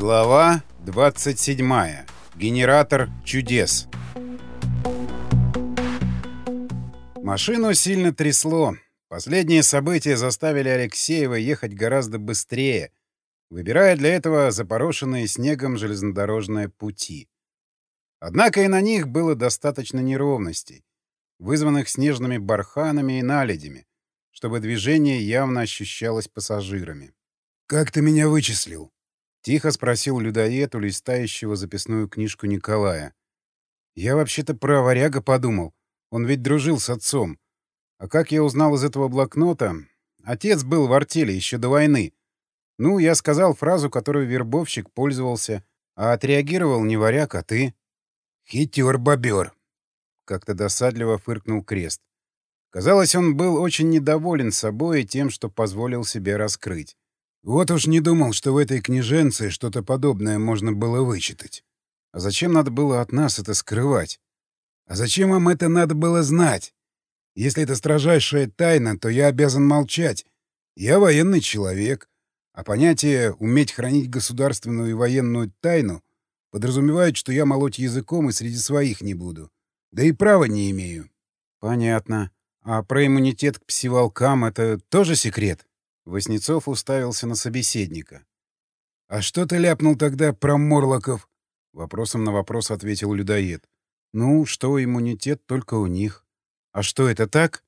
Глава 27. Генератор чудес. Машину сильно трясло. Последние события заставили Алексеева ехать гораздо быстрее, выбирая для этого запорошенные снегом железнодорожные пути. Однако и на них было достаточно неровностей, вызванных снежными барханами и наледями, чтобы движение явно ощущалось пассажирами. «Как ты меня вычислил?» — тихо спросил людоед у листающего записную книжку Николая. «Я вообще-то про варяга подумал. Он ведь дружил с отцом. А как я узнал из этого блокнота? Отец был в артели еще до войны. Ну, я сказал фразу, которую вербовщик пользовался, а отреагировал не варяг, а ты». «Хитер-бобер», — как-то досадливо фыркнул Крест. Казалось, он был очень недоволен собой и тем, что позволил себе раскрыть. Вот уж не думал, что в этой книженце что-то подобное можно было вычитать. А зачем надо было от нас это скрывать? А зачем вам это надо было знать? Если это строжайшая тайна, то я обязан молчать. Я военный человек, а понятие «уметь хранить государственную и военную тайну» подразумевает, что я молоть языком и среди своих не буду. Да и права не имею. — Понятно. А про иммунитет к псиволкам — это тоже секрет? Воснецов уставился на собеседника. «А что ты ляпнул тогда про Морлоков?» Вопросом на вопрос ответил людоед. «Ну, что иммунитет только у них. А что, это так?»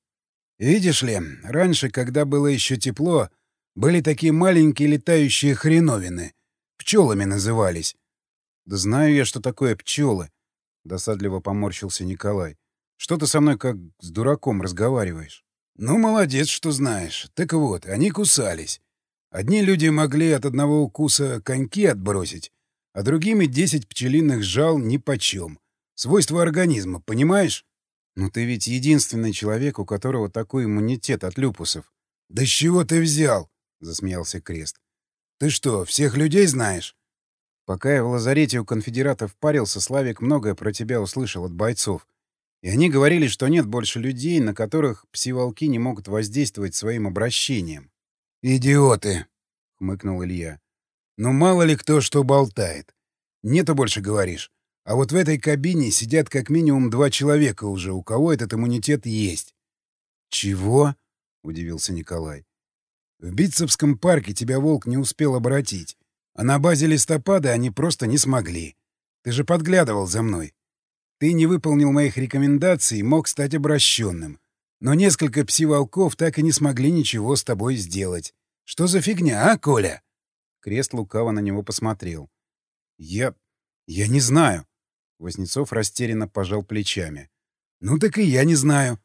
«Видишь ли, раньше, когда было еще тепло, были такие маленькие летающие хреновины. Пчелами назывались». «Да знаю я, что такое пчелы», — досадливо поморщился Николай. «Что ты со мной как с дураком разговариваешь?» «Ну, молодец, что знаешь. Так вот, они кусались. Одни люди могли от одного укуса коньки отбросить, а другими десять пчелиных жал нипочем. Свойства организма, понимаешь?» «Ну ты ведь единственный человек, у которого такой иммунитет от люпусов». «Да с чего ты взял?» — засмеялся Крест. «Ты что, всех людей знаешь?» «Пока я в лазарете у конфедератов парился, Славик многое про тебя услышал от бойцов. И они говорили, что нет больше людей, на которых псиволки не могут воздействовать своим обращением. «Идиоты!» — хмыкнул Илья. «Ну мало ли кто что болтает. Нету больше, говоришь. А вот в этой кабине сидят как минимум два человека уже, у кого этот иммунитет есть». «Чего?» — удивился Николай. «В Битцевском парке тебя волк не успел обратить, а на базе листопада они просто не смогли. Ты же подглядывал за мной. Ты не выполнил моих рекомендаций мог стать обращенным. Но несколько пси-волков так и не смогли ничего с тобой сделать. Что за фигня, а, Коля?» Крест лукаво на него посмотрел. «Я... я не знаю». Вознецов растерянно пожал плечами. «Ну так и я не знаю».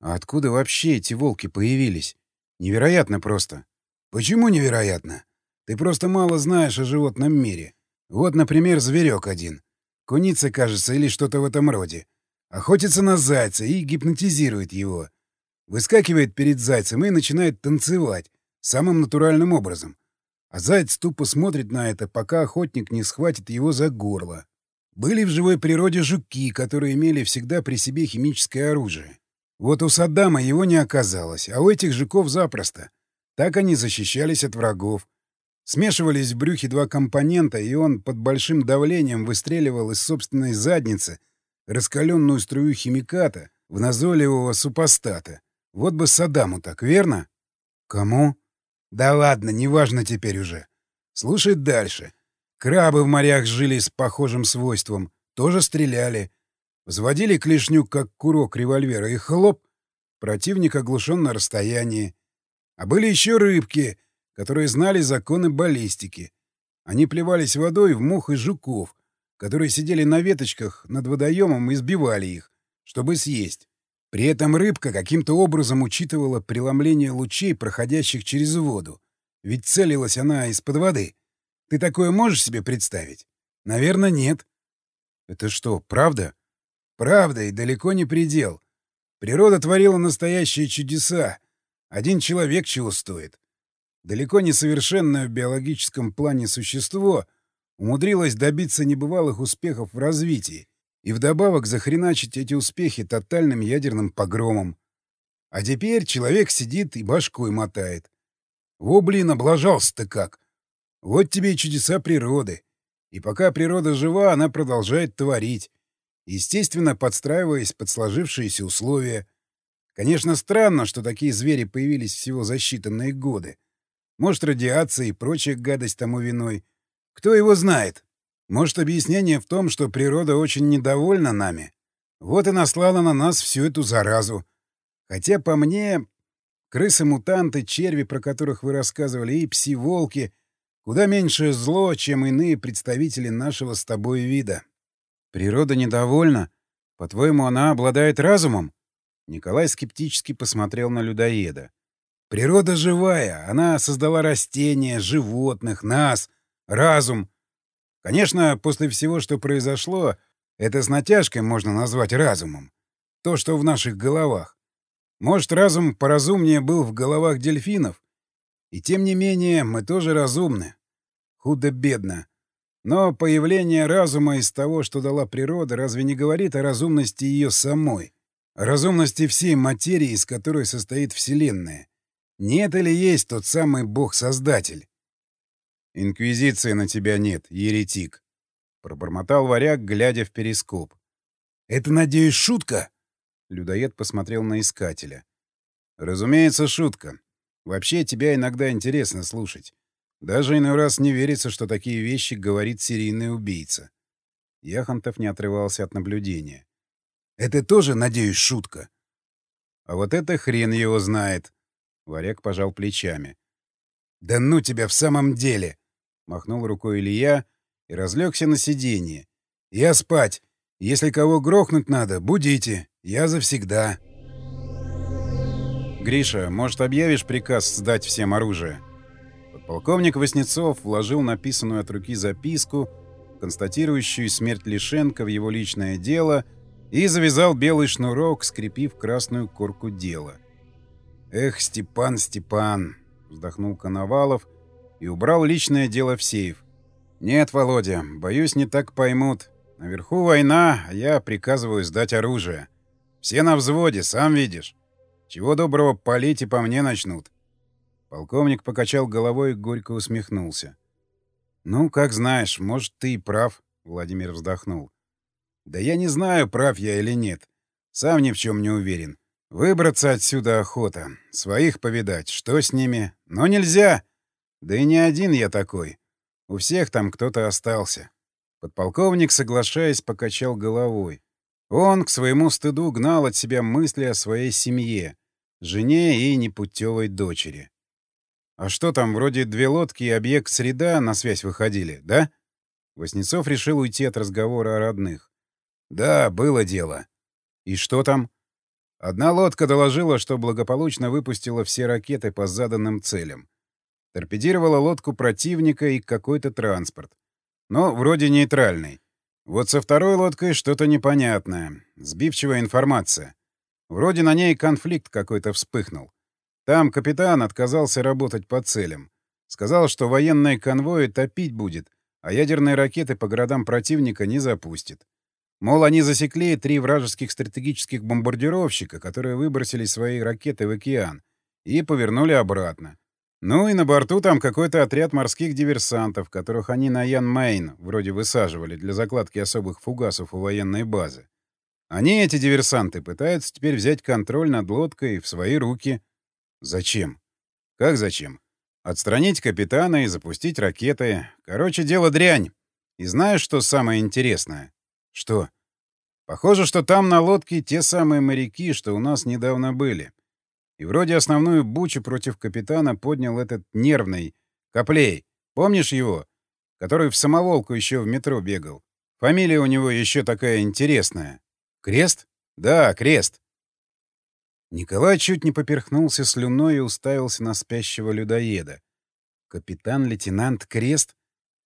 «А откуда вообще эти волки появились? Невероятно просто». «Почему невероятно? Ты просто мало знаешь о животном мире. Вот, например, зверек один. Куница, кажется, или что-то в этом роде. Охотится на зайца и гипнотизирует его. Выскакивает перед зайцем и начинает танцевать самым натуральным образом. А заяц тупо смотрит на это, пока охотник не схватит его за горло. Были в живой природе жуки, которые имели всегда при себе химическое оружие. Вот у Саддама его не оказалось, а у этих жуков запросто. Так они защищались от врагов. Смешивались в брюхе два компонента, и он под большим давлением выстреливал из собственной задницы раскаленную струю химиката в назойливого супостата. Вот бы Саддаму так, верно? Кому? Да ладно, неважно теперь уже. Слушай дальше. Крабы в морях жили с похожим свойством, тоже стреляли. Взводили клешню, как курок револьвера, и хлоп, противник оглушен на расстоянии. А были еще рыбки — которые знали законы баллистики. Они плевались водой в мух и жуков, которые сидели на веточках над водоемом и сбивали их, чтобы съесть. При этом рыбка каким-то образом учитывала преломление лучей, проходящих через воду. Ведь целилась она из-под воды. Ты такое можешь себе представить? Наверное, нет. Это что, правда? Правда, и далеко не предел. Природа творила настоящие чудеса. Один человек чего стоит далеко не совершенное в биологическом плане существо умудрилось добиться небывалых успехов в развитии и вдобавок захреначить эти успехи тотальным ядерным погромом. А теперь человек сидит и башкой мотает. Во, блин, облажался-то как! Вот тебе и чудеса природы. И пока природа жива, она продолжает творить, естественно, подстраиваясь под сложившиеся условия. Конечно, странно, что такие звери появились всего за считанные годы. Может, радиация и прочая гадость тому виной. Кто его знает? Может, объяснение в том, что природа очень недовольна нами. Вот и наслала на нас всю эту заразу. Хотя, по мне, крысы-мутанты, черви, про которых вы рассказывали, и пси-волки — куда меньшее зло, чем иные представители нашего с тобой вида. Природа недовольна? По-твоему, она обладает разумом? Николай скептически посмотрел на людоеда. Природа живая. Она создала растения, животных, нас, разум. Конечно, после всего, что произошло, это с натяжкой можно назвать разумом. То, что в наших головах. Может, разум поразумнее был в головах дельфинов? И тем не менее, мы тоже разумны. Худо-бедно. Но появление разума из того, что дала природа, разве не говорит о разумности ее самой? О разумности всей материи, из которой состоит Вселенная? Нет или есть тот самый Бог-Создатель? «Инквизиции на тебя нет, еретик», — пробормотал варяг, глядя в перископ. «Это, надеюсь, шутка?» Людоед посмотрел на искателя. «Разумеется, шутка. Вообще, тебя иногда интересно слушать. Даже иной раз не верится, что такие вещи говорит серийный убийца». Яхонтов не отрывался от наблюдения. «Это тоже, надеюсь, шутка?» «А вот это хрен его знает!» Варяг пожал плечами. «Да ну тебя в самом деле!» Махнул рукой Илья и разлегся на сиденье. «Я спать. Если кого грохнуть надо, будите. Я завсегда». «Гриша, может, объявишь приказ сдать всем оружие?» Подполковник Васнецов вложил написанную от руки записку, констатирующую смерть Лишенко в его личное дело, и завязал белый шнурок, скрепив красную корку дела. «Эх, Степан, Степан!» — вздохнул Коновалов — и убрал личное дело в сейф. «Нет, Володя, боюсь, не так поймут. Наверху война, а я приказываю сдать оружие. Все на взводе, сам видишь. Чего доброго, палить и по мне начнут». Полковник покачал головой и горько усмехнулся. «Ну, как знаешь, может, ты и прав», — Владимир вздохнул. «Да я не знаю, прав я или нет. Сам ни в чем не уверен. Выбраться отсюда охота. Своих повидать. Что с ними? Но нельзя. Да и не один я такой. У всех там кто-то остался. Подполковник, соглашаясь, покачал головой. Он, к своему стыду, гнал от себя мысли о своей семье, жене и непутевой дочери. А что там, вроде две лодки и объект среда на связь выходили, да? Воснецов решил уйти от разговора о родных. Да, было дело. И что там? Одна лодка доложила, что благополучно выпустила все ракеты по заданным целям. Торпедировала лодку противника и какой-то транспорт. Но вроде нейтральный. Вот со второй лодкой что-то непонятное. Сбивчивая информация. Вроде на ней конфликт какой-то вспыхнул. Там капитан отказался работать по целям. Сказал, что военные конвои топить будет, а ядерные ракеты по городам противника не запустит. Мол, они засекли три вражеских стратегических бомбардировщика, которые выбросили свои ракеты в океан, и повернули обратно. Ну и на борту там какой-то отряд морских диверсантов, которых они на Ян-Мейн вроде высаживали для закладки особых фугасов у военной базы. Они, эти диверсанты, пытаются теперь взять контроль над лодкой в свои руки. Зачем? Как зачем? Отстранить капитана и запустить ракеты. Короче, дело дрянь. И знаешь, что самое интересное? Что? Похоже, что там на лодке те самые моряки, что у нас недавно были. И вроде основную бучу против капитана поднял этот нервный Коплей. Помнишь его? Который в самоволку еще в метро бегал. Фамилия у него еще такая интересная. Крест? Да, Крест. Николай чуть не поперхнулся слюной и уставился на спящего людоеда. Капитан-лейтенант Крест?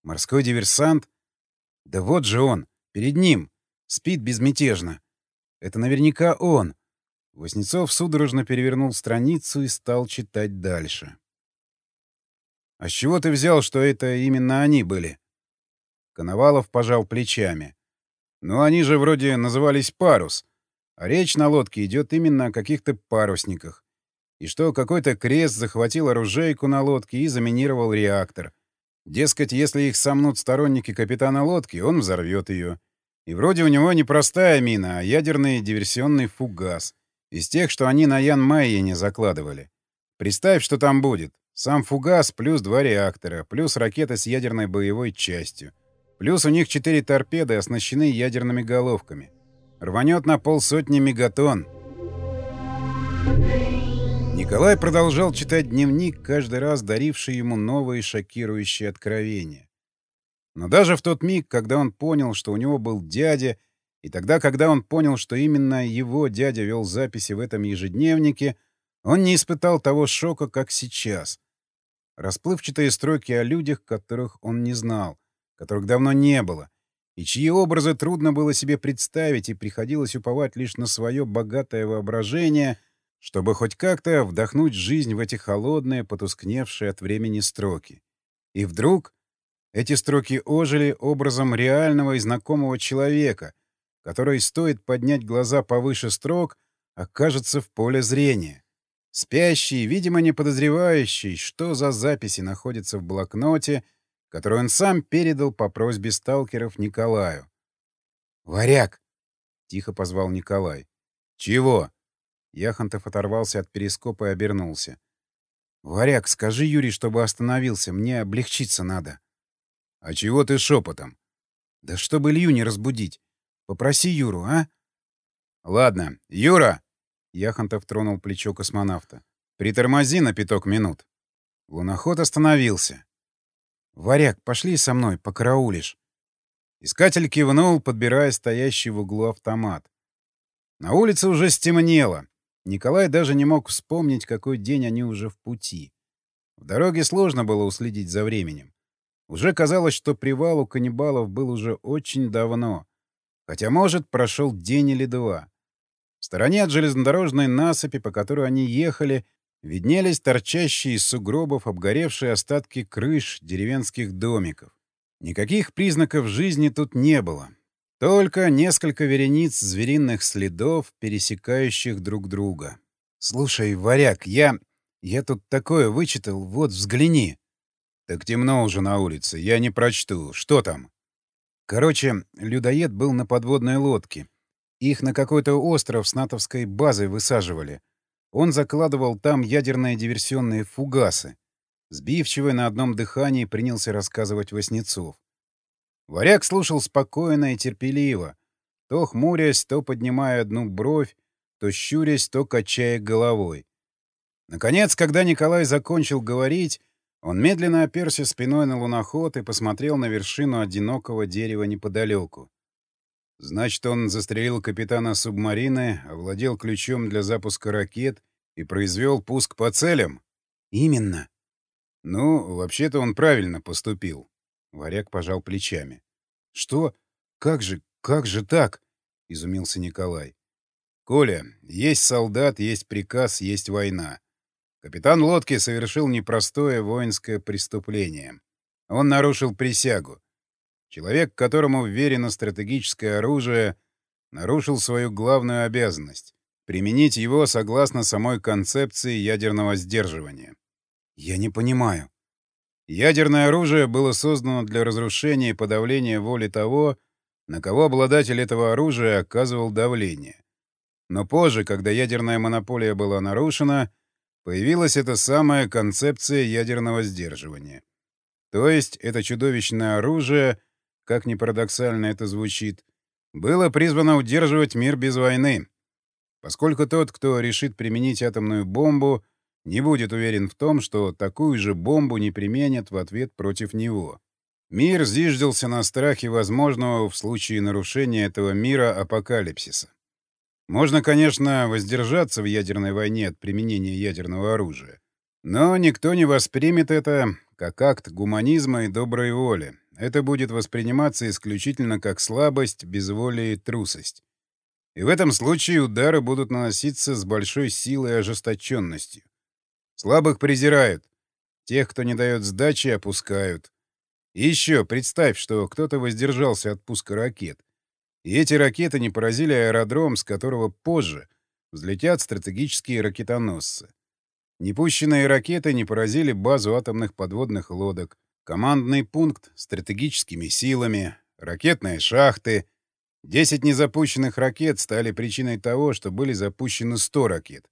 Морской диверсант? Да вот же он, перед ним. Спит безмятежно. Это наверняка он. Воснецов судорожно перевернул страницу и стал читать дальше. «А с чего ты взял, что это именно они были?» Коновалов пожал плечами. «Ну, они же вроде назывались «Парус», а речь на лодке идет именно о каких-то парусниках. И что какой-то крест захватил оружейку на лодке и заминировал реактор. Дескать, если их сомнут сторонники капитана лодки, он взорвет ее. И вроде у него не простая мина, а ядерный диверсионный фугас. Из тех, что они на Ян Майене закладывали. Представь, что там будет. Сам фугас плюс два реактора, плюс ракета с ядерной боевой частью. Плюс у них четыре торпеды, оснащены ядерными головками. Рванет на полсотни мегатонн. Николай продолжал читать дневник, каждый раз даривший ему новые шокирующие откровения. Но даже в тот миг, когда он понял, что у него был дядя, и тогда, когда он понял, что именно его дядя вел записи в этом ежедневнике, он не испытал того шока, как сейчас. Расплывчатые строки о людях, которых он не знал, которых давно не было, и чьи образы трудно было себе представить, и приходилось уповать лишь на свое богатое воображение — чтобы хоть как-то вдохнуть жизнь в эти холодные, потускневшие от времени строки. И вдруг эти строки ожили образом реального и знакомого человека, который, стоит поднять глаза повыше строк, окажется в поле зрения. Спящий, видимо, не подозревающий, что за записи находятся в блокноте, который он сам передал по просьбе сталкеров Николаю. «Варяг!» — тихо позвал Николай. «Чего?» Яхонтов оторвался от перископа и обернулся. «Варяг, скажи Юрий, чтобы остановился. Мне облегчиться надо». «А чего ты шепотом?» «Да чтобы Илью не разбудить. Попроси Юру, а?» «Ладно. Юра!» Яхонтов тронул плечо космонавта. «Притормози на пяток минут». Луноход остановился. «Варяг, пошли со мной, покараулишь». Искатель кивнул, подбирая стоящий в углу автомат. На улице уже стемнело. Николай даже не мог вспомнить, какой день они уже в пути. В дороге сложно было уследить за временем. Уже казалось, что привал у каннибалов был уже очень давно. Хотя, может, прошел день или два. В стороне от железнодорожной насыпи, по которой они ехали, виднелись торчащие из сугробов обгоревшие остатки крыш деревенских домиков. Никаких признаков жизни тут не было. Только несколько верениц звериных следов, пересекающих друг друга. «Слушай, варяг, я... я тут такое вычитал, вот взгляни». «Так темно уже на улице, я не прочту. Что там?» Короче, людоед был на подводной лодке. Их на какой-то остров с натовской базой высаживали. Он закладывал там ядерные диверсионные фугасы. Сбивчивый на одном дыхании принялся рассказывать Васнецов. Варяг слушал спокойно и терпеливо, то хмурясь, то поднимая одну бровь, то щурясь, то качая головой. Наконец, когда Николай закончил говорить, он медленно оперся спиной на луноход и посмотрел на вершину одинокого дерева неподалеку. Значит, он застрелил капитана субмарины, овладел ключом для запуска ракет и произвел пуск по целям? Именно. Ну, вообще-то он правильно поступил. Варяг пожал плечами. «Что? Как же, как же так?» — изумился Николай. «Коля, есть солдат, есть приказ, есть война. Капитан лодки совершил непростое воинское преступление. Он нарушил присягу. Человек, которому вверено стратегическое оружие, нарушил свою главную обязанность — применить его согласно самой концепции ядерного сдерживания. «Я не понимаю», Ядерное оружие было создано для разрушения и подавления воли того, на кого обладатель этого оружия оказывал давление. Но позже, когда ядерная монополия была нарушена, появилась эта самая концепция ядерного сдерживания. То есть это чудовищное оружие, как ни парадоксально это звучит, было призвано удерживать мир без войны. Поскольку тот, кто решит применить атомную бомбу, не будет уверен в том, что такую же бомбу не применят в ответ против него. Мир зиждился на страхе возможного в случае нарушения этого мира апокалипсиса. Можно, конечно, воздержаться в ядерной войне от применения ядерного оружия. Но никто не воспримет это как акт гуманизма и доброй воли. Это будет восприниматься исключительно как слабость, безволие и трусость. И в этом случае удары будут наноситься с большой силой и ожесточенностью. Слабых презирают. Тех, кто не дает сдачи, опускают. И еще представь, что кто-то воздержался от пуска ракет. И эти ракеты не поразили аэродром, с которого позже взлетят стратегические ракетоносцы. Непущенные ракеты не поразили базу атомных подводных лодок. Командный пункт стратегическими силами, ракетные шахты. Десять незапущенных ракет стали причиной того, что были запущены сто ракет.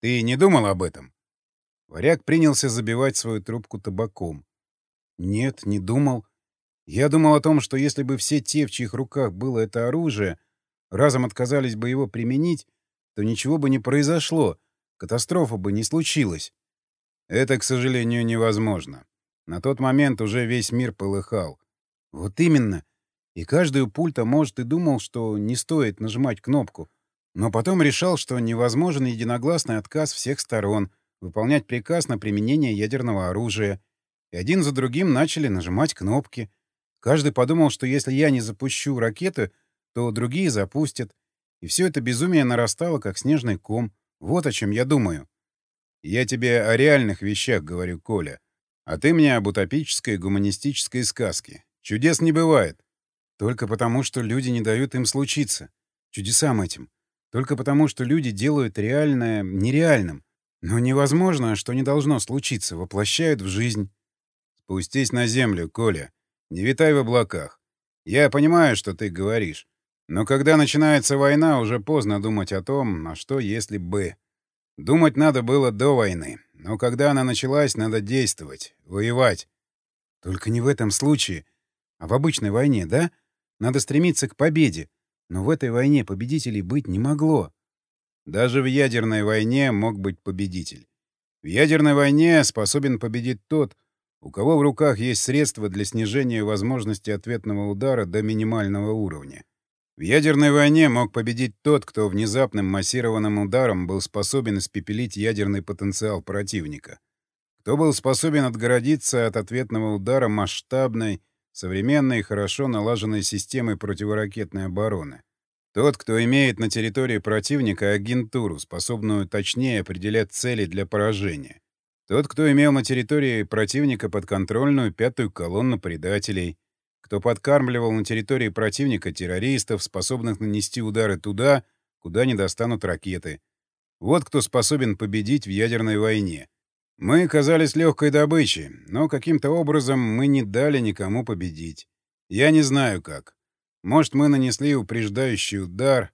Ты не думал об этом? Варяг принялся забивать свою трубку табаком. Нет, не думал. Я думал о том, что если бы все те, в чьих руках было это оружие, разом отказались бы его применить, то ничего бы не произошло, катастрофа бы не случилась. Это, к сожалению, невозможно. На тот момент уже весь мир полыхал. Вот именно. И каждый у пульта, может, и думал, что не стоит нажимать кнопку. Но потом решал, что невозможен единогласный отказ всех сторон выполнять приказ на применение ядерного оружия. И один за другим начали нажимать кнопки. Каждый подумал, что если я не запущу ракеты, то другие запустят. И все это безумие нарастало, как снежный ком. Вот о чем я думаю. Я тебе о реальных вещах говорю, Коля. А ты мне об утопической гуманистической сказке. Чудес не бывает. Только потому, что люди не дают им случиться. Чудесам этим. Только потому, что люди делают реальное нереальным. Но невозможно, что не должно случиться, воплощают в жизнь. Спустись на землю, Коля. Не витай в облаках. Я понимаю, что ты говоришь. Но когда начинается война, уже поздно думать о том, а что если бы... Думать надо было до войны. Но когда она началась, надо действовать, воевать. Только не в этом случае, а в обычной войне, да? Надо стремиться к победе. Но в этой войне победителей быть не могло. Даже в ядерной войне мог быть победитель. В ядерной войне способен победить тот, у кого в руках есть средства для снижения возможности ответного удара до минимального уровня. В ядерной войне мог победить тот, кто внезапным массированным ударом был способен испепелить ядерный потенциал противника. Кто был способен отгородиться от ответного удара масштабной, современной и хорошо налаженной системой противоракетной обороны. Тот, кто имеет на территории противника агентуру, способную точнее определять цели для поражения. Тот, кто имел на территории противника подконтрольную пятую колонну предателей — кто подкармливал на территории противника террористов, способных нанести удары туда, куда не достанут ракеты. Вот кто способен победить в ядерной войне. Мы казались легкой добычей, но каким-то образом мы не дали никому победить. Я не знаю как. Может, мы нанесли упреждающий удар,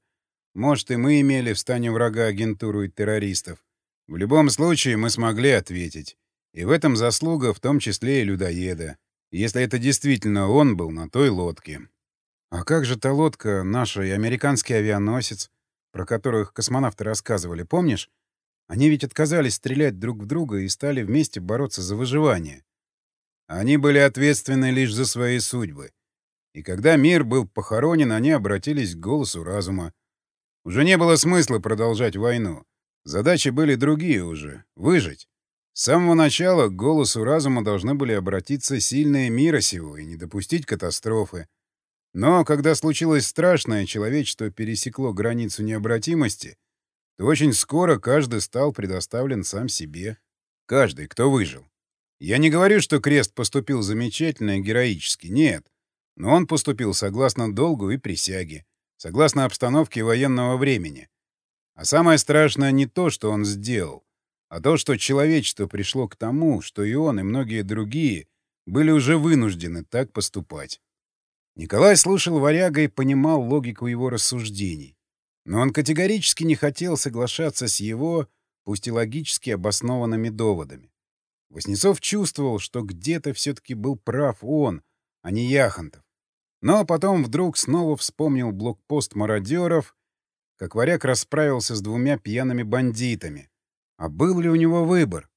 может, и мы имели в стане врага агентуру и террористов. В любом случае, мы смогли ответить. И в этом заслуга, в том числе и людоеда если это действительно он был на той лодке. А как же та лодка, наша и американский авианосец, про которых космонавты рассказывали, помнишь? Они ведь отказались стрелять друг в друга и стали вместе бороться за выживание. Они были ответственны лишь за свои судьбы. И когда мир был похоронен, они обратились к голосу разума. Уже не было смысла продолжать войну. Задачи были другие уже — выжить. С самого начала к голосу разума должны были обратиться сильные мира сего и не допустить катастрофы. Но когда случилось страшное, человечество пересекло границу необратимости, то очень скоро каждый стал предоставлен сам себе. Каждый, кто выжил. Я не говорю, что Крест поступил замечательно и героически, нет. Но он поступил согласно долгу и присяге, согласно обстановке военного времени. А самое страшное не то, что он сделал, а то, что человечество пришло к тому, что и он, и многие другие были уже вынуждены так поступать. Николай слушал варяга и понимал логику его рассуждений. Но он категорически не хотел соглашаться с его, пусть и логически обоснованными доводами. Воснецов чувствовал, что где-то все-таки был прав он, а не Яхонтов. Но потом вдруг снова вспомнил блокпост мародеров, как варяг расправился с двумя пьяными бандитами, а был ли у него выбор?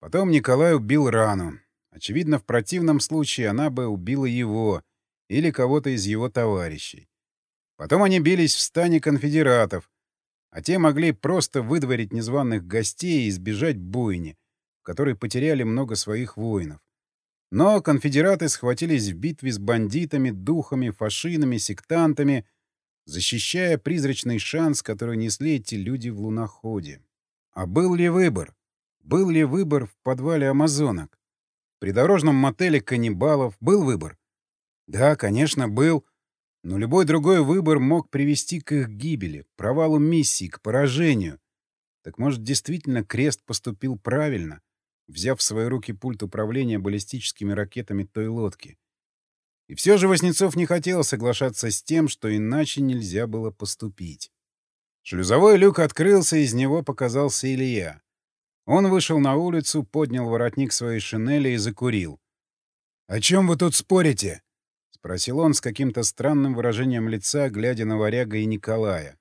Потом Николай убил рану. Очевидно, в противном случае она бы убила его или кого-то из его товарищей. Потом они бились в стане конфедератов, а те могли просто выдворить незваных гостей и избежать бойни, в которой потеряли много своих воинов. Но конфедераты схватились в битве с бандитами, духами, фашинами, сектантами, защищая призрачный шанс, который несли эти люди в луноходе. А был ли выбор? Был ли выбор в подвале амазонок? В придорожном мотеле каннибалов был выбор? Да, конечно, был. Но любой другой выбор мог привести к их гибели, провалу миссии, к поражению. Так может, действительно крест поступил правильно? взяв в свои руки пульт управления баллистическими ракетами той лодки. И все же Васнецов не хотел соглашаться с тем, что иначе нельзя было поступить. Шлюзовой люк открылся, из него показался Илья. Он вышел на улицу, поднял воротник своей шинели и закурил. «О чем вы тут спорите?» — спросил он с каким-то странным выражением лица, глядя на Варяга и Николая.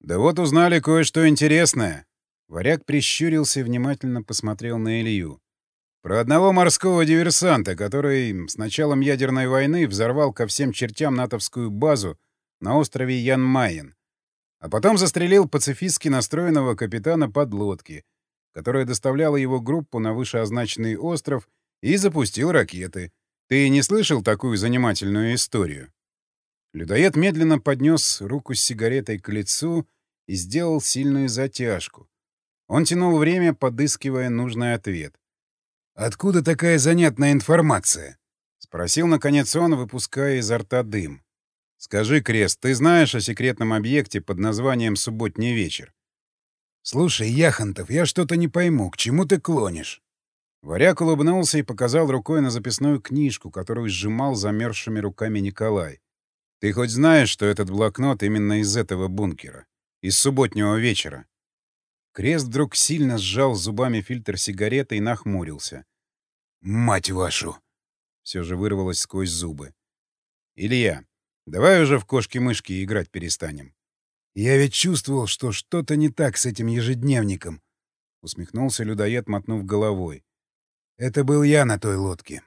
«Да вот узнали кое-что интересное». Варяг прищурился и внимательно посмотрел на Илью. «Про одного морского диверсанта, который с началом ядерной войны взорвал ко всем чертям натовскую базу на острове Ян-Майен, а потом застрелил пацифистски настроенного капитана подлодки, которая доставляла его группу на вышеозначенный остров и запустил ракеты. Ты не слышал такую занимательную историю?» Людоед медленно поднес руку с сигаретой к лицу и сделал сильную затяжку. Он тянул время, подыскивая нужный ответ. «Откуда такая занятная информация?» — спросил, наконец, он, выпуская изо рта дым. «Скажи, Крест, ты знаешь о секретном объекте под названием «Субботний вечер»?» «Слушай, Яхонтов, я что-то не пойму. К чему ты клонишь?» Варяг улыбнулся и показал рукой на записную книжку, которую сжимал замерзшими руками Николай. «Ты хоть знаешь, что этот блокнот именно из этого бункера? Из субботнего вечера?» Крест вдруг сильно сжал зубами фильтр сигареты и нахмурился. «Мать вашу!» — все же вырвалось сквозь зубы. «Илья, давай уже в кошки-мышки играть перестанем». «Я ведь чувствовал, что что-то не так с этим ежедневником», — усмехнулся людоед, мотнув головой. «Это был я на той лодке».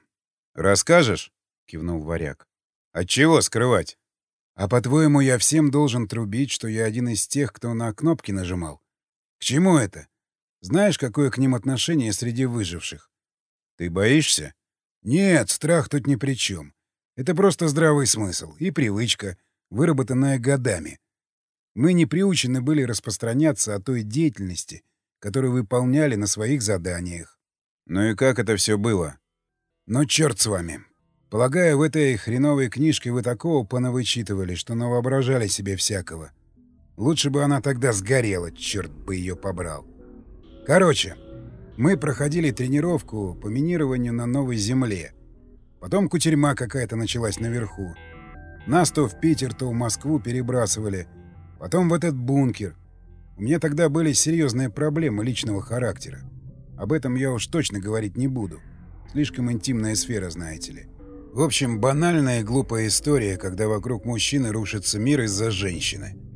«Расскажешь?» — кивнул варяг. «Отчего скрывать?» «А по-твоему, я всем должен трубить, что я один из тех, кто на кнопки нажимал? К чему это? Знаешь, какое к ним отношение среди выживших? Ты боишься? Нет, страх тут ни при чем. Это просто здравый смысл и привычка, выработанная годами. Мы не приучены были распространяться о той деятельности, которую выполняли на своих заданиях. Ну и как это все было? Ну, черт с вами. Полагаю, в этой хреновой книжке вы такого понавычитывали, что навоображали себе всякого. Лучше бы она тогда сгорела, черт бы ее побрал. Короче, мы проходили тренировку по минированию на новой земле. Потом кутерьма какая-то началась наверху. Нас то в Питер, то в Москву перебрасывали. Потом в этот бункер. У меня тогда были серьезные проблемы личного характера. Об этом я уж точно говорить не буду. Слишком интимная сфера, знаете ли. В общем, банальная и глупая история, когда вокруг мужчины рушится мир из-за женщины.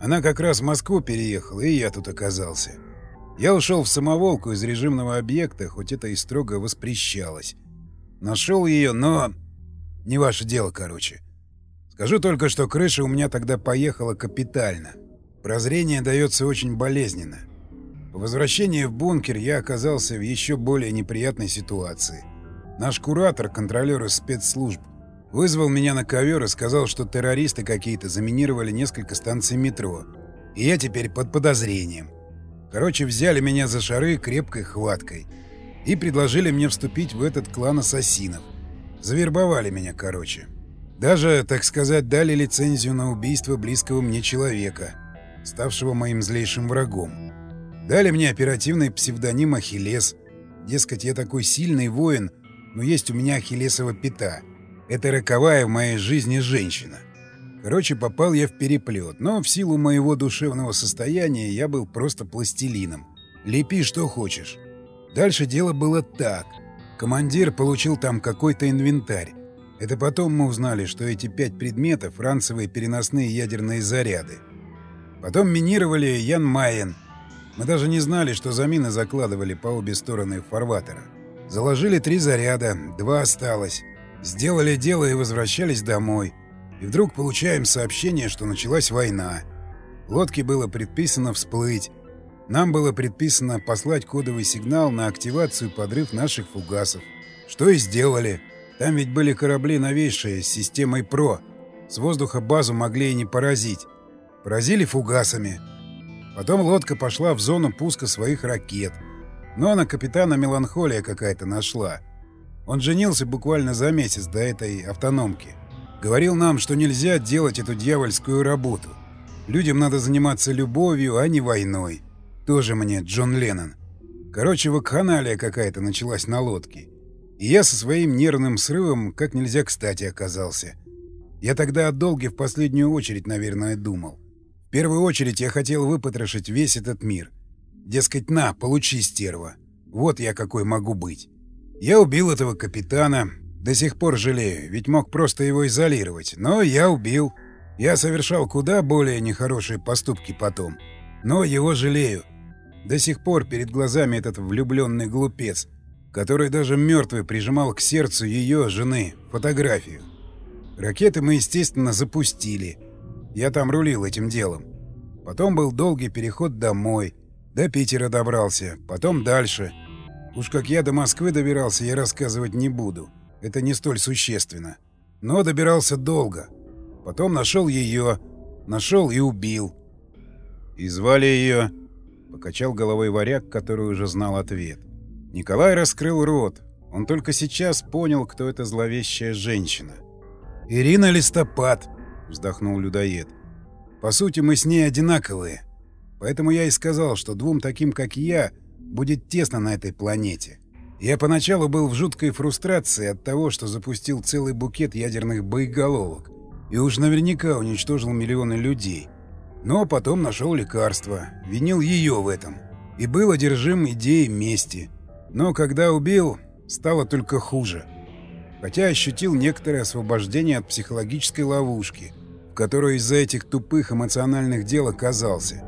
Она как раз в Москву переехала, и я тут оказался. Я ушел в самоволку из режимного объекта, хоть это и строго воспрещалось. Нашел ее, но... Не ваше дело, короче. Скажу только, что крыша у меня тогда поехала капитально. Прозрение дается очень болезненно. По возвращении в бункер я оказался в еще более неприятной ситуации. Наш куратор, контролер из спецслужб, Вызвал меня на ковер и сказал, что террористы какие-то заминировали несколько станций метро. И я теперь под подозрением. Короче, взяли меня за шары крепкой хваткой. И предложили мне вступить в этот клан ассасинов. Завербовали меня, короче. Даже, так сказать, дали лицензию на убийство близкого мне человека, ставшего моим злейшим врагом. Дали мне оперативный псевдоним Ахиллес. Дескать, я такой сильный воин, но есть у меня Ахиллесова пята — это роковая в моей жизни женщина. Короче, попал я в переплет, но в силу моего душевного состояния я был просто пластилином. Лепи что хочешь. Дальше дело было так. Командир получил там какой-то инвентарь. Это потом мы узнали, что эти пять предметов — ранцевые переносные ядерные заряды. Потом минировали Ян Майен. Мы даже не знали, что за мины закладывали по обе стороны фарватера. Заложили три заряда, два осталось. Сделали дело и возвращались домой. И вдруг получаем сообщение, что началась война. Лодке было предписано всплыть. Нам было предписано послать кодовый сигнал на активацию подрыв наших фугасов. Что и сделали. Там ведь были корабли новейшие с системой ПРО. С воздуха базу могли и не поразить. Поразили фугасами. Потом лодка пошла в зону пуска своих ракет. Но на капитана меланхолия какая-то нашла. Он женился буквально за месяц до этой автономки. Говорил нам, что нельзя делать эту дьявольскую работу. Людям надо заниматься любовью, а не войной. Тоже мне Джон Леннон. Короче, вакханалия какая-то началась на лодке. И я со своим нервным срывом как нельзя кстати оказался. Я тогда о долге в последнюю очередь, наверное, думал. В первую очередь я хотел выпотрошить весь этот мир. Дескать, на, получи, стерва. Вот я какой могу быть. Я убил этого капитана. До сих пор жалею, ведь мог просто его изолировать. Но я убил. Я совершал куда более нехорошие поступки потом. Но его жалею. До сих пор перед глазами этот влюбленный глупец, который даже мертвый прижимал к сердцу ее, жены, фотографию. Ракеты мы, естественно, запустили. Я там рулил этим делом. Потом был долгий переход домой. До Питера добрался, потом дальше. Уж как я до Москвы добирался, я рассказывать не буду. Это не столь существенно. Но добирался долго. Потом нашел ее, нашел и убил. И звали ее... Покачал головой варяг, который уже знал ответ. Николай раскрыл рот. Он только сейчас понял, кто эта зловещая женщина. «Ирина Листопад», — вздохнул людоед. «По сути, мы с ней одинаковые. Поэтому я и сказал, что двум таким, как я, будет тесно на этой планете. Я поначалу был в жуткой фрустрации от того, что запустил целый букет ядерных боеголовок и уж наверняка уничтожил миллионы людей. Но потом нашел лекарство, винил ее в этом и был одержим идеей мести. Но когда убил, стало только хуже» хотя ощутил некоторое освобождение от психологической ловушки, в которой из-за этих тупых эмоциональных дел оказался.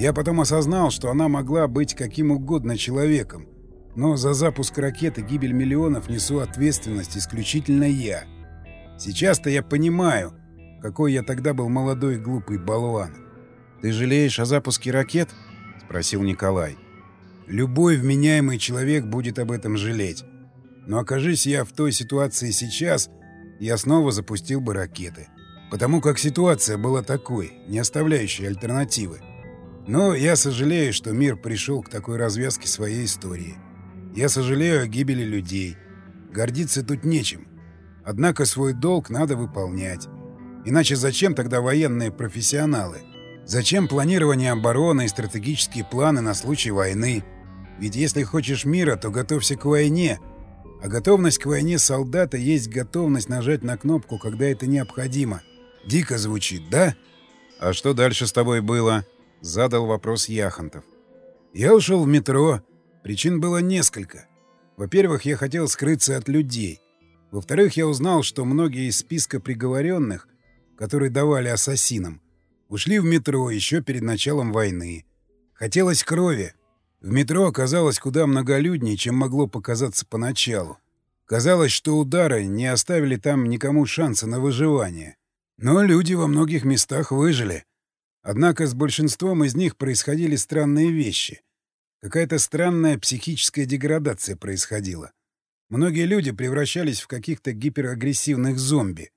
Я потом осознал, что она могла быть каким угодно человеком, но за запуск ракеты гибель миллионов несу ответственность исключительно я. Сейчас-то я понимаю, какой я тогда был молодой глупый болван. «Ты жалеешь о запуске ракет?» — спросил Николай. «Любой вменяемый человек будет об этом жалеть. Но окажись я в той ситуации сейчас, я снова запустил бы ракеты. Потому как ситуация была такой, не оставляющей альтернативы. Но я сожалею, что мир пришел к такой развязке своей истории. Я сожалею о гибели людей. Гордиться тут нечем. Однако свой долг надо выполнять. Иначе зачем тогда военные профессионалы? Зачем планирование обороны и стратегические планы на случай войны? Ведь если хочешь мира, то готовься к войне — а готовность к войне солдата есть готовность нажать на кнопку, когда это необходимо. Дико звучит, да? «А что дальше с тобой было?» — задал вопрос Яхонтов. «Я ушел в метро. Причин было несколько. Во-первых, я хотел скрыться от людей. Во-вторых, я узнал, что многие из списка приговоренных, которые давали ассасинам, ушли в метро еще перед началом войны. Хотелось крови, в метро оказалось куда многолюднее, чем могло показаться поначалу. Казалось, что удары не оставили там никому шанса на выживание. Но люди во многих местах выжили. Однако с большинством из них происходили странные вещи. Какая-то странная психическая деградация происходила. Многие люди превращались в каких-то гиперагрессивных зомби.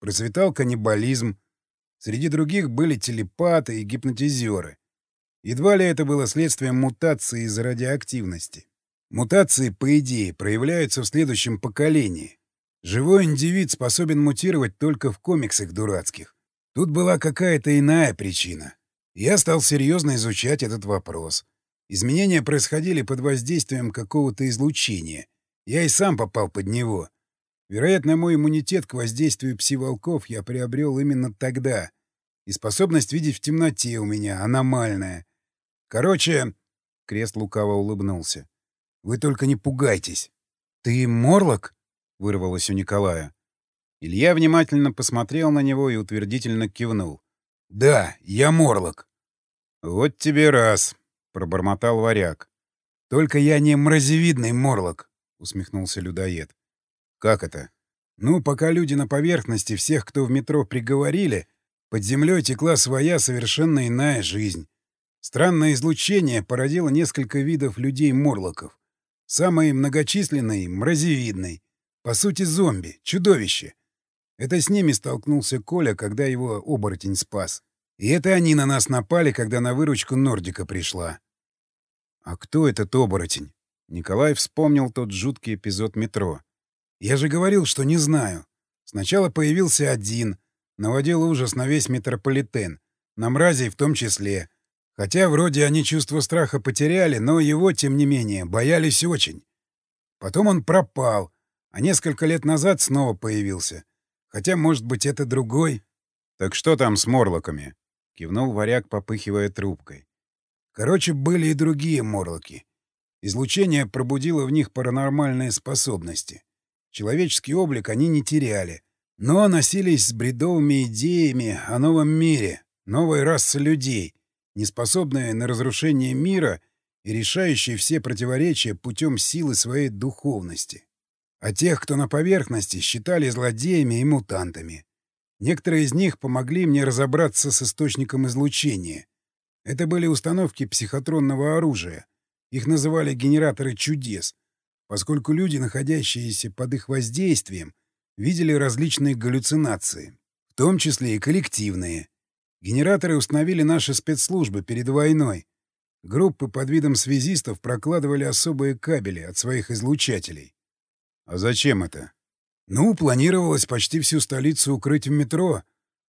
Процветал каннибализм. Среди других были телепаты и гипнотизеры. Едва ли это было следствием мутации из-за радиоактивности. Мутации, по идее, проявляются в следующем поколении. Живой индивид способен мутировать только в комиксах дурацких. Тут была какая-то иная причина. Я стал серьезно изучать этот вопрос. Изменения происходили под воздействием какого-то излучения. Я и сам попал под него. Вероятно, мой иммунитет к воздействию пси-волков я приобрел именно тогда. И способность видеть в темноте у меня аномальная. Короче, Крест лукаво улыбнулся. Вы только не пугайтесь. Ты Морлок? вырвалось у Николая. Илья внимательно посмотрел на него и утвердительно кивнул. Да, я Морлок. Вот тебе раз, пробормотал варяг. Только я не мразевидный Морлок, усмехнулся людоед. Как это? Ну, пока люди на поверхности всех, кто в метро приговорили, под землей текла своя совершенно иная жизнь. Странное излучение породило несколько видов людей-морлоков. Самый многочисленный — мразевидный. По сути, зомби, чудовище. Это с ними столкнулся Коля, когда его оборотень спас. И это они на нас напали, когда на выручку Нордика пришла. А кто этот оборотень? Николай вспомнил тот жуткий эпизод метро. Я же говорил, что не знаю. Сначала появился один, наводил ужас на весь метрополитен, на мразей в том числе. Хотя вроде они чувство страха потеряли, но его, тем не менее, боялись очень. Потом он пропал, а несколько лет назад снова появился. Хотя, может быть, это другой. — Так что там с морлоками? — кивнул варяг, попыхивая трубкой. Короче, были и другие морлоки. Излучение пробудило в них паранормальные способности. Человеческий облик они не теряли, но носились с бредовыми идеями о новом мире, новой расы людей, неспособные на разрушение мира и решающие все противоречия путем силы своей духовности. А тех, кто на поверхности, считали злодеями и мутантами. Некоторые из них помогли мне разобраться с источником излучения. Это были установки психотронного оружия. Их называли генераторы чудес, поскольку люди, находящиеся под их воздействием, видели различные галлюцинации, в том числе и коллективные. Генераторы установили наши спецслужбы перед войной. Группы под видом связистов прокладывали особые кабели от своих излучателей. А зачем это? Ну, планировалось почти всю столицу укрыть в метро,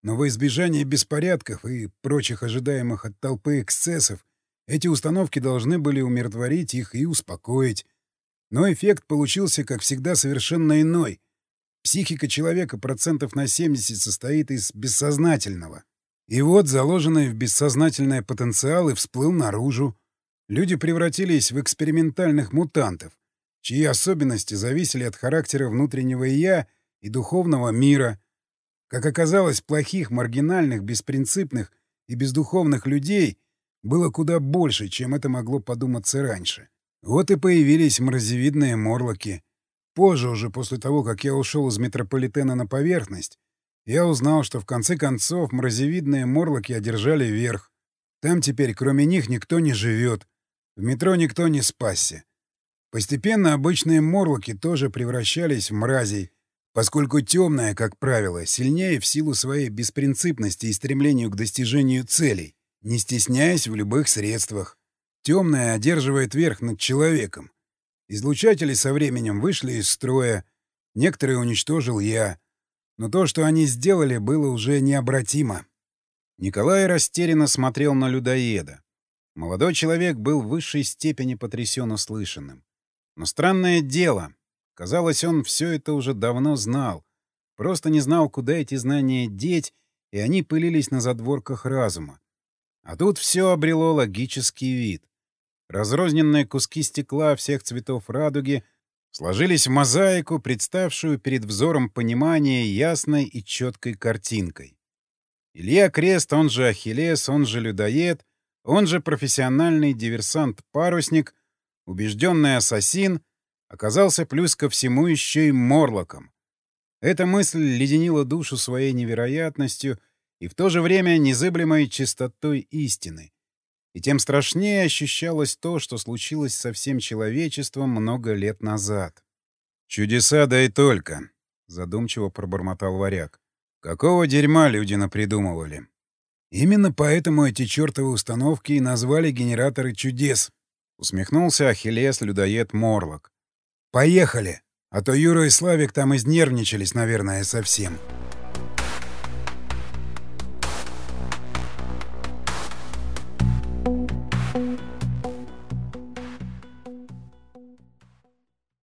но во избежание беспорядков и прочих ожидаемых от толпы эксцессов эти установки должны были умиротворить их и успокоить. Но эффект получился, как всегда, совершенно иной. Психика человека процентов на 70 состоит из бессознательного. И вот заложенный в бессознательное потенциал и всплыл наружу. Люди превратились в экспериментальных мутантов — чьи особенности зависели от характера внутреннего «я» и духовного мира. Как оказалось, плохих, маргинальных, беспринципных и бездуховных людей было куда больше, чем это могло подуматься раньше. Вот и появились мразевидные морлоки. Позже, уже после того, как я ушел из метрополитена на поверхность, я узнал, что в конце концов мразевидные морлоки одержали верх. Там теперь кроме них никто не живет. В метро никто не спасся. Постепенно обычные морлоки тоже превращались в мразей, поскольку темная, как правило, сильнее в силу своей беспринципности и стремлению к достижению целей, не стесняясь в любых средствах. Темная одерживает верх над человеком. Излучатели со временем вышли из строя, некоторые уничтожил я. Но то, что они сделали, было уже необратимо. Николай растерянно смотрел на людоеда. Молодой человек был в высшей степени потрясен услышанным. Но странное дело. Казалось, он все это уже давно знал. Просто не знал, куда эти знания деть, и они пылились на задворках разума. А тут все обрело логический вид. Разрозненные куски стекла всех цветов радуги сложились в мозаику, представшую перед взором понимания ясной и четкой картинкой. Илья Крест, он же Ахиллес, он же людоед, он же профессиональный диверсант-парусник — убежденный ассасин оказался плюс ко всему еще и морлоком. Эта мысль леденила душу своей невероятностью и в то же время незыблемой чистотой истины. И тем страшнее ощущалось то, что случилось со всем человечеством много лет назад. «Чудеса да и только», — задумчиво пробормотал варяг. «Какого дерьма люди напридумывали?» «Именно поэтому эти чертовы установки и назвали генераторы чудес», Усмехнулся Ахиллес-людоед Морлок. «Поехали! А то Юра и Славик там изнервничались, наверное, совсем».